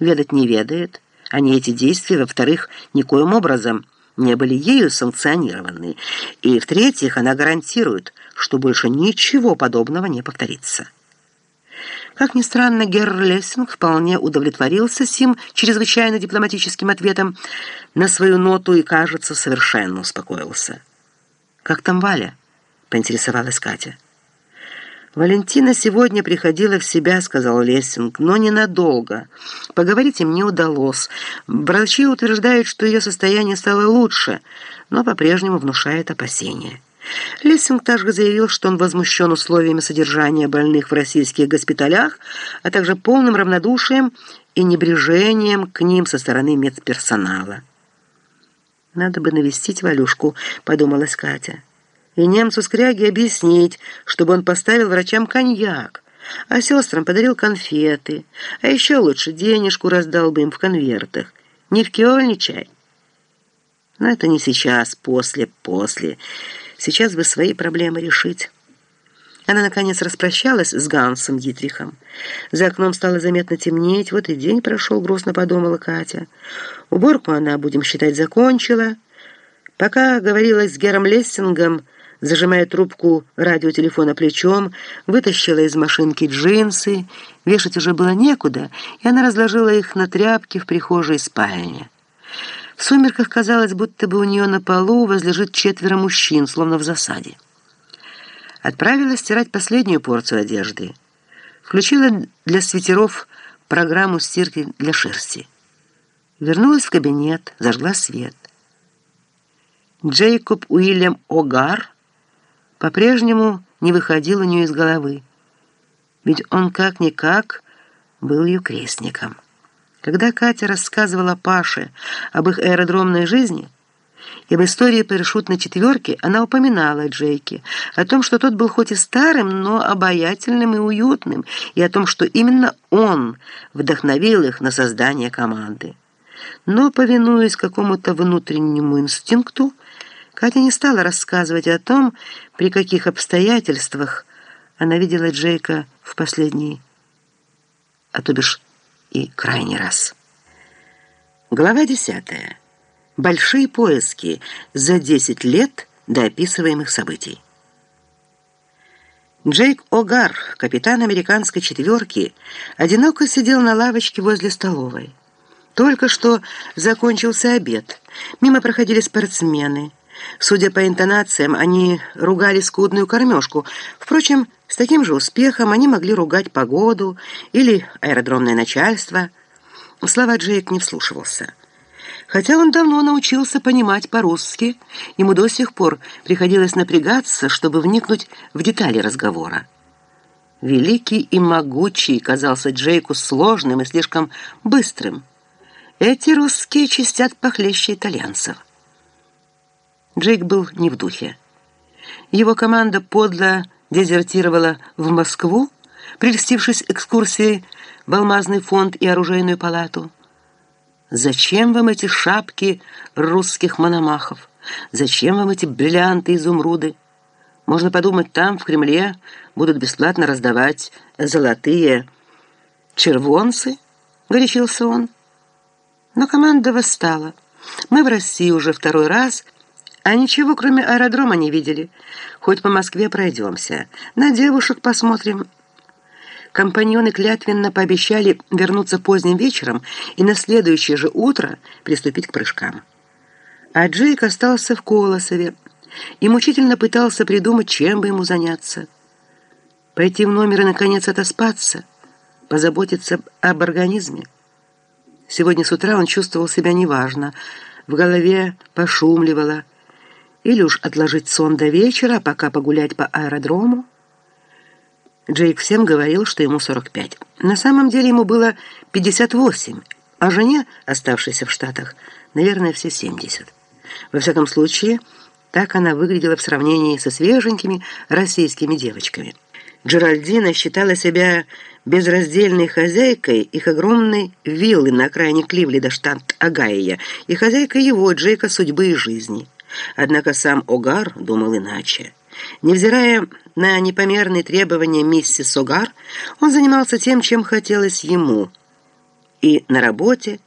ведать не ведает, не эти действия, во-вторых, никоим образом не были ею санкционированы, и, в-третьих, она гарантирует, что больше ничего подобного не повторится. Как ни странно, Герр Лессинг вполне удовлетворился сим чрезвычайно дипломатическим ответом на свою ноту и, кажется, совершенно успокоился. «Как там Валя?» — поинтересовалась Катя. «Валентина сегодня приходила в себя», — сказал Лессинг, — «но ненадолго. Поговорить им не удалось. Врачи утверждают, что ее состояние стало лучше, но по-прежнему внушает опасения». Лессинг также заявил, что он возмущен условиями содержания больных в российских госпиталях, а также полным равнодушием и небрежением к ним со стороны медперсонала. «Надо бы навестить Валюшку», — подумалась Катя и немцу Скряге объяснить, чтобы он поставил врачам коньяк, а сестрам подарил конфеты, а еще лучше денежку раздал бы им в конвертах. Не в кёльне чай. Но это не сейчас, после, после. Сейчас бы свои проблемы решить. Она, наконец, распрощалась с Гансом Дитрихом. За окном стало заметно темнеть. Вот и день прошел, грустно подумала Катя. Уборку она, будем считать, закончила. Пока говорила с Гером Лессингом, зажимая трубку радиотелефона плечом, вытащила из машинки джинсы. Вешать уже было некуда, и она разложила их на тряпке в прихожей спальне. В сумерках казалось, будто бы у нее на полу возлежит четверо мужчин, словно в засаде. Отправилась стирать последнюю порцию одежды. Включила для свитеров программу стирки для шерсти. Вернулась в кабинет, зажгла свет. Джейкоб Уильям Огар по-прежнему не выходил у нее из головы, ведь он как-никак был ее крестником. Когда Катя рассказывала Паше об их аэродромной жизни и об истории парашютной четверки, она упоминала о Джейке, о том, что тот был хоть и старым, но обаятельным и уютным, и о том, что именно он вдохновил их на создание команды. Но, повинуясь какому-то внутреннему инстинкту, Катя не стала рассказывать о том, при каких обстоятельствах она видела Джейка в последний, а то бишь и крайний раз. Глава десятая. Большие поиски за 10 лет до описываемых событий. Джейк Огар, капитан американской четверки, одиноко сидел на лавочке возле столовой. Только что закончился обед. Мимо проходили спортсмены – Судя по интонациям, они ругали скудную кормежку. Впрочем, с таким же успехом они могли ругать погоду или аэродромное начальство. Слова Джейк не вслушивался. Хотя он давно научился понимать по-русски, ему до сих пор приходилось напрягаться, чтобы вникнуть в детали разговора. Великий и могучий казался Джейку сложным и слишком быстрым. Эти русские чистят похлеще итальянцев. Джейк был не в духе. Его команда подло дезертировала в Москву, прельстившись экскурсией в Алмазный фонд и оружейную палату. «Зачем вам эти шапки русских мономахов? Зачем вам эти бриллианты и изумруды? Можно подумать, там, в Кремле, будут бесплатно раздавать золотые червонцы?» — горячился он. Но команда восстала. Мы в России уже второй раз — а ничего, кроме аэродрома, не видели. Хоть по Москве пройдемся. На девушек посмотрим. Компаньоны клятвенно пообещали вернуться поздним вечером и на следующее же утро приступить к прыжкам. А Джейк остался в Колосове и мучительно пытался придумать, чем бы ему заняться. Пойти в номер и, наконец, отоспаться, позаботиться об организме. Сегодня с утра он чувствовал себя неважно, в голове пошумливало, или уж отложить сон до вечера, пока погулять по аэродрому? Джейк всем говорил, что ему 45. На самом деле ему было 58, а жене, оставшейся в Штатах, наверное, все 70. Во всяком случае, так она выглядела в сравнении со свеженькими российскими девочками. Джеральдина считала себя безраздельной хозяйкой их огромной виллы на окраине Кливленда, штат Огайо, и хозяйкой его, Джейка, судьбы и жизни – Однако сам Огар думал иначе. Невзирая на непомерные требования миссис Огар, он занимался тем, чем хотелось ему. и на работе,